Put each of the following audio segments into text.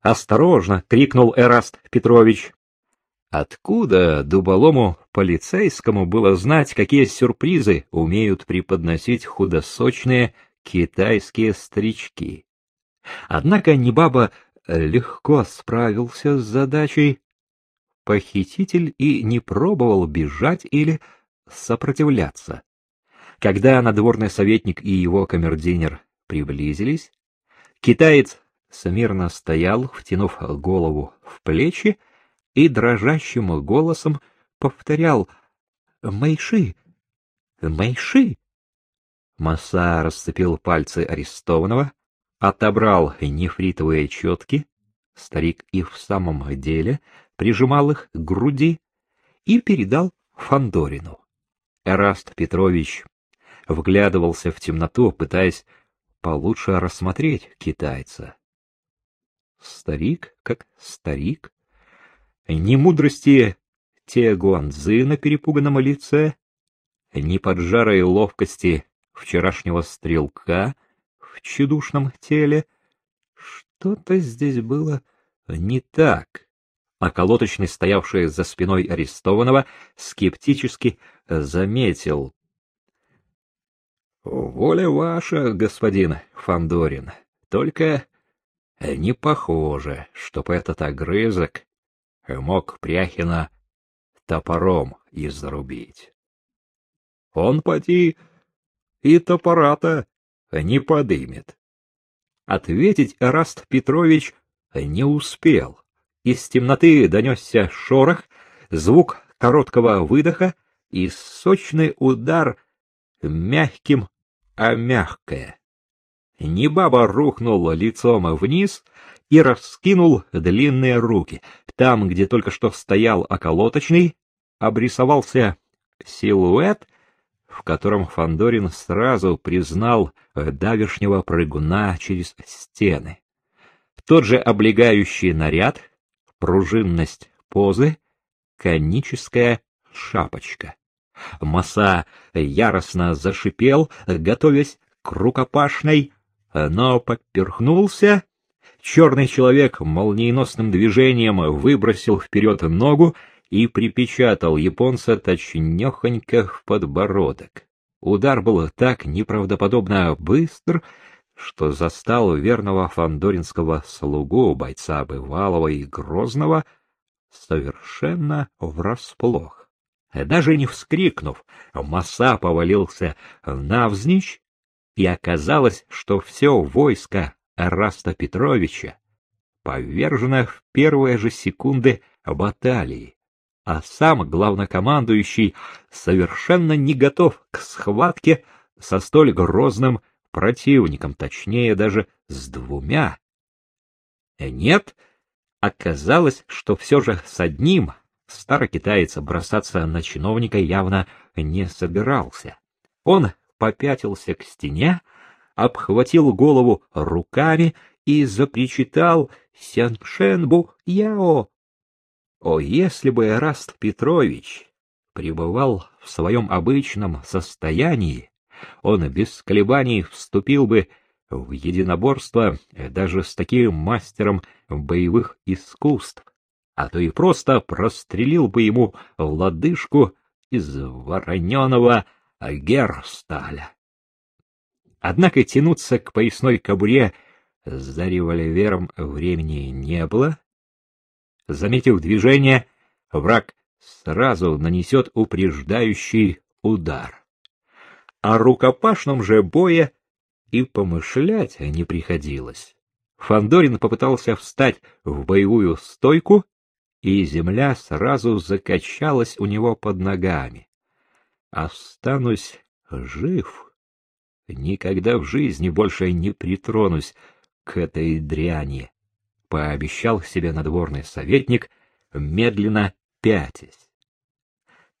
Осторожно! — крикнул Эраст Петрович. Откуда дуболому полицейскому было знать, какие сюрпризы умеют преподносить худосочные китайские старички? Однако Небаба легко справился с задачей. Похититель и не пробовал бежать или сопротивляться. Когда надворный советник и его камердинер приблизились, китаец смирно стоял, втянув голову в плечи, и дрожащим голосом повторял «Мэйши! Мэйши!». Маса расцепил пальцы арестованного, отобрал нефритовые четки, старик и в самом деле прижимал их к груди и передал Фандорину. Эраст Петрович вглядывался в темноту, пытаясь получше рассмотреть китайца. Старик как старик. Ни мудрости те гуанзы на перепуганном лице, ни поджарой ловкости вчерашнего стрелка в чудушном теле. Что-то здесь было не так. А колоточный, стоявший за спиной арестованного, скептически заметил. — Воля ваша, господин Фандорин, только не похоже, чтоб этот огрызок мог Пряхина топором изрубить. Он поди и топора-то не подымет. Ответить Раст Петрович не успел. Из темноты донесся шорох, звук короткого выдоха и сочный удар мягким а мягкое. Небаба рухнул лицом вниз и раскинул длинные руки. Там, где только что стоял околоточный, обрисовался силуэт, в котором Фандорин сразу признал давешнего прыгуна через стены. Тот же облегающий наряд, пружинность позы, коническая шапочка. Маса яростно зашипел, готовясь к рукопашной, но поперхнулся. Черный человек молниеносным движением выбросил вперед ногу и припечатал японца точнёхонько в подбородок. Удар был так неправдоподобно быстр, что застал верного фандоринского слугу, бойца бывалого и грозного, совершенно врасплох. Даже не вскрикнув, Маса повалился навзничь, и оказалось, что все войско Раста Петровича повержено в первые же секунды баталии, а сам главнокомандующий совершенно не готов к схватке со столь грозным противником, точнее даже с двумя. Нет, оказалось, что все же с одним Старый китаец бросаться на чиновника явно не собирался. Он попятился к стене, обхватил голову руками и запричитал «Сяншенбу Яо!». О, если бы Эраст Петрович пребывал в своем обычном состоянии, он без колебаний вступил бы в единоборство даже с таким мастером боевых искусств, а то и просто прострелил бы ему лодыжку из вороненого герсталя. Однако тянуться к поясной кобуре за револьвером времени не было. Заметив движение, враг сразу нанесет упреждающий удар. О рукопашном же бое и помышлять не приходилось. Фандорин попытался встать в боевую стойку, и земля сразу закачалась у него под ногами. Останусь жив, никогда в жизни больше не притронусь к этой дряни, пообещал себе надворный советник, медленно пятясь.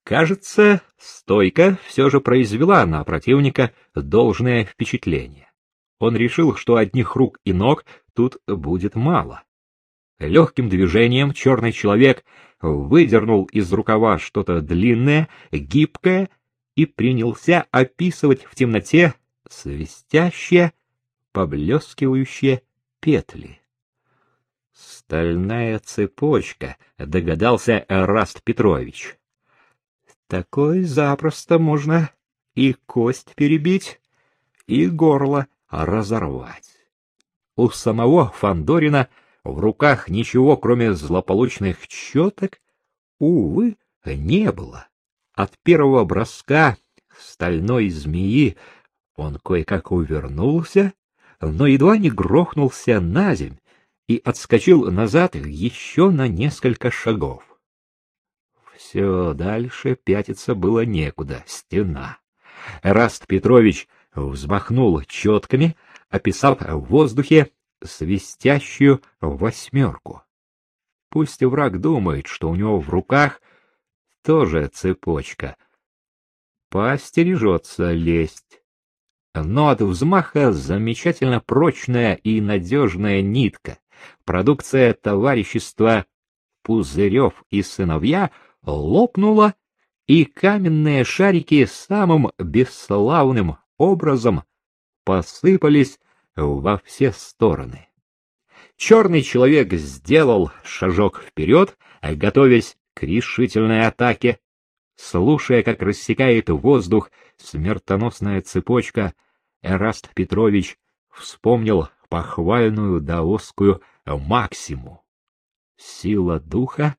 Кажется, стойка все же произвела на противника должное впечатление. Он решил, что одних рук и ног тут будет мало. Легким движением черный человек выдернул из рукава что-то длинное, гибкое и принялся описывать в темноте свистящие, поблескивающие петли. Стальная цепочка, догадался Раст Петрович. Такой запросто можно и кость перебить, и горло разорвать. У самого Фандорина в руках ничего, кроме злополучных четок, увы, не было. От первого броска стальной змеи он кое-как увернулся, но едва не грохнулся на земь и отскочил назад еще на несколько шагов. Все дальше пятиться было некуда, стена. Раст Петрович взмахнул четками, описав в воздухе свистящую восьмерку. Пусть враг думает, что у него в руках тоже цепочка. Поостережется лезть. Но от взмаха замечательно прочная и надежная нитка, продукция товарищества Пузырев и сыновья, лопнула, и каменные шарики самым бесславным образом посыпались во все стороны. Черный человек сделал шажок вперед, готовясь к решительной атаке. Слушая, как рассекает воздух смертоносная цепочка, Эраст Петрович вспомнил похвальную даосскую максиму. Сила духа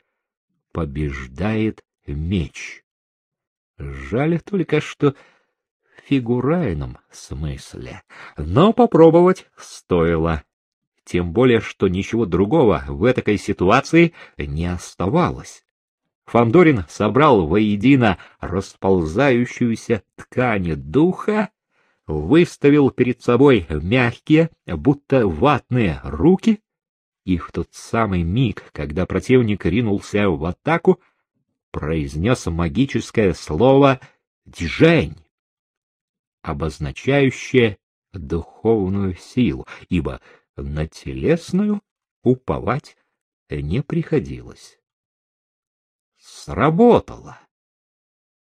побеждает меч. Жаль только, что в фигуральном смысле, но попробовать стоило. Тем более, что ничего другого в этой ситуации не оставалось. Фандорин собрал воедино расползающуюся ткань духа, выставил перед собой мягкие, будто ватные руки, и в тот самый миг, когда противник ринулся в атаку, произнес магическое слово «Джень», обозначающее духовную силу, ибо на телесную уповать не приходилось. Сработало.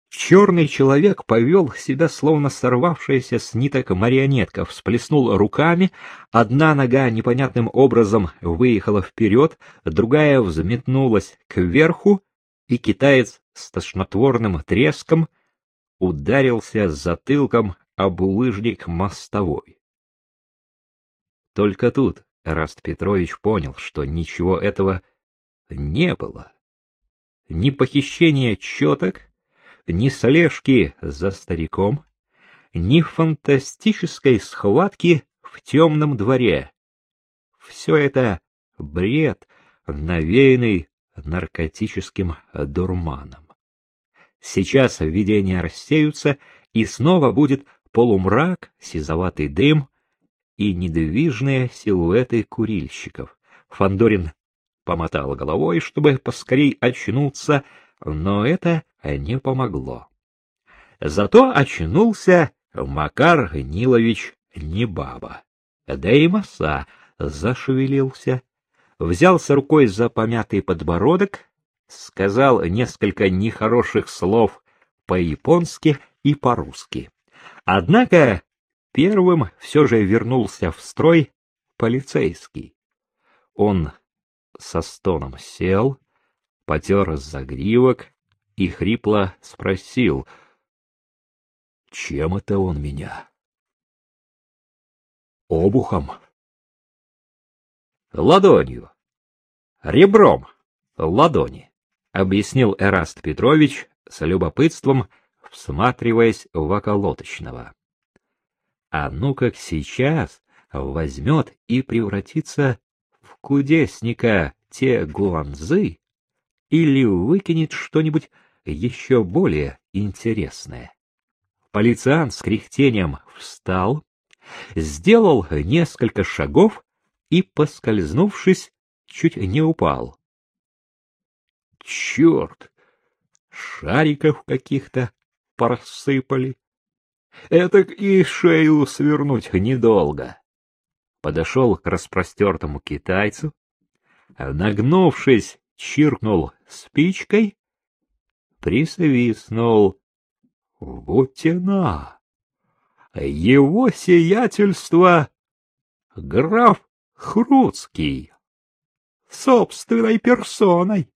Черный человек повел себя, словно сорвавшаяся с ниток марионетка, всплеснул руками, одна нога непонятным образом выехала вперед, другая взметнулась кверху, и китаец с тошнотворным треском ударился затылком об улыжник мостовой. Только тут Раст Петрович понял, что ничего этого не было. Ни похищения четок, ни слежки за стариком, ни фантастической схватки в темном дворе. Все это бред, навеянный наркотическим дурманом. Сейчас видения рассеются, и снова будет полумрак, сизоватый дым и недвижные силуэты курильщиков. Фандорин помотал головой, чтобы поскорей очнуться, но это не помогло. Зато очнулся Макар Нилович Небаба. Да и Маса зашевелился, взялся рукой за помятый подбородок, сказал несколько нехороших слов по-японски и по-русски. Однако первым все же вернулся в строй полицейский. Он со стоном сел, потер загривок и хрипло спросил, чем это он меня? Обухом. Ладонью. Ребром ладони, объяснил Эраст Петрович с любопытством, всматриваясь в околоточного. А ну как сейчас возьмет и превратится кудесника те гуанзы или выкинет что-нибудь еще более интересное. Полициан с кряхтением встал, сделал несколько шагов и, поскользнувшись, чуть не упал. Черт! Шариков каких-то просыпали. Этак и шею свернуть недолго. Подошел к распростертому китайцу, нагнувшись, чиркнул спичкой, присвистнул. Бутина! Его сиятельство граф Хруцкий. собственной персоной.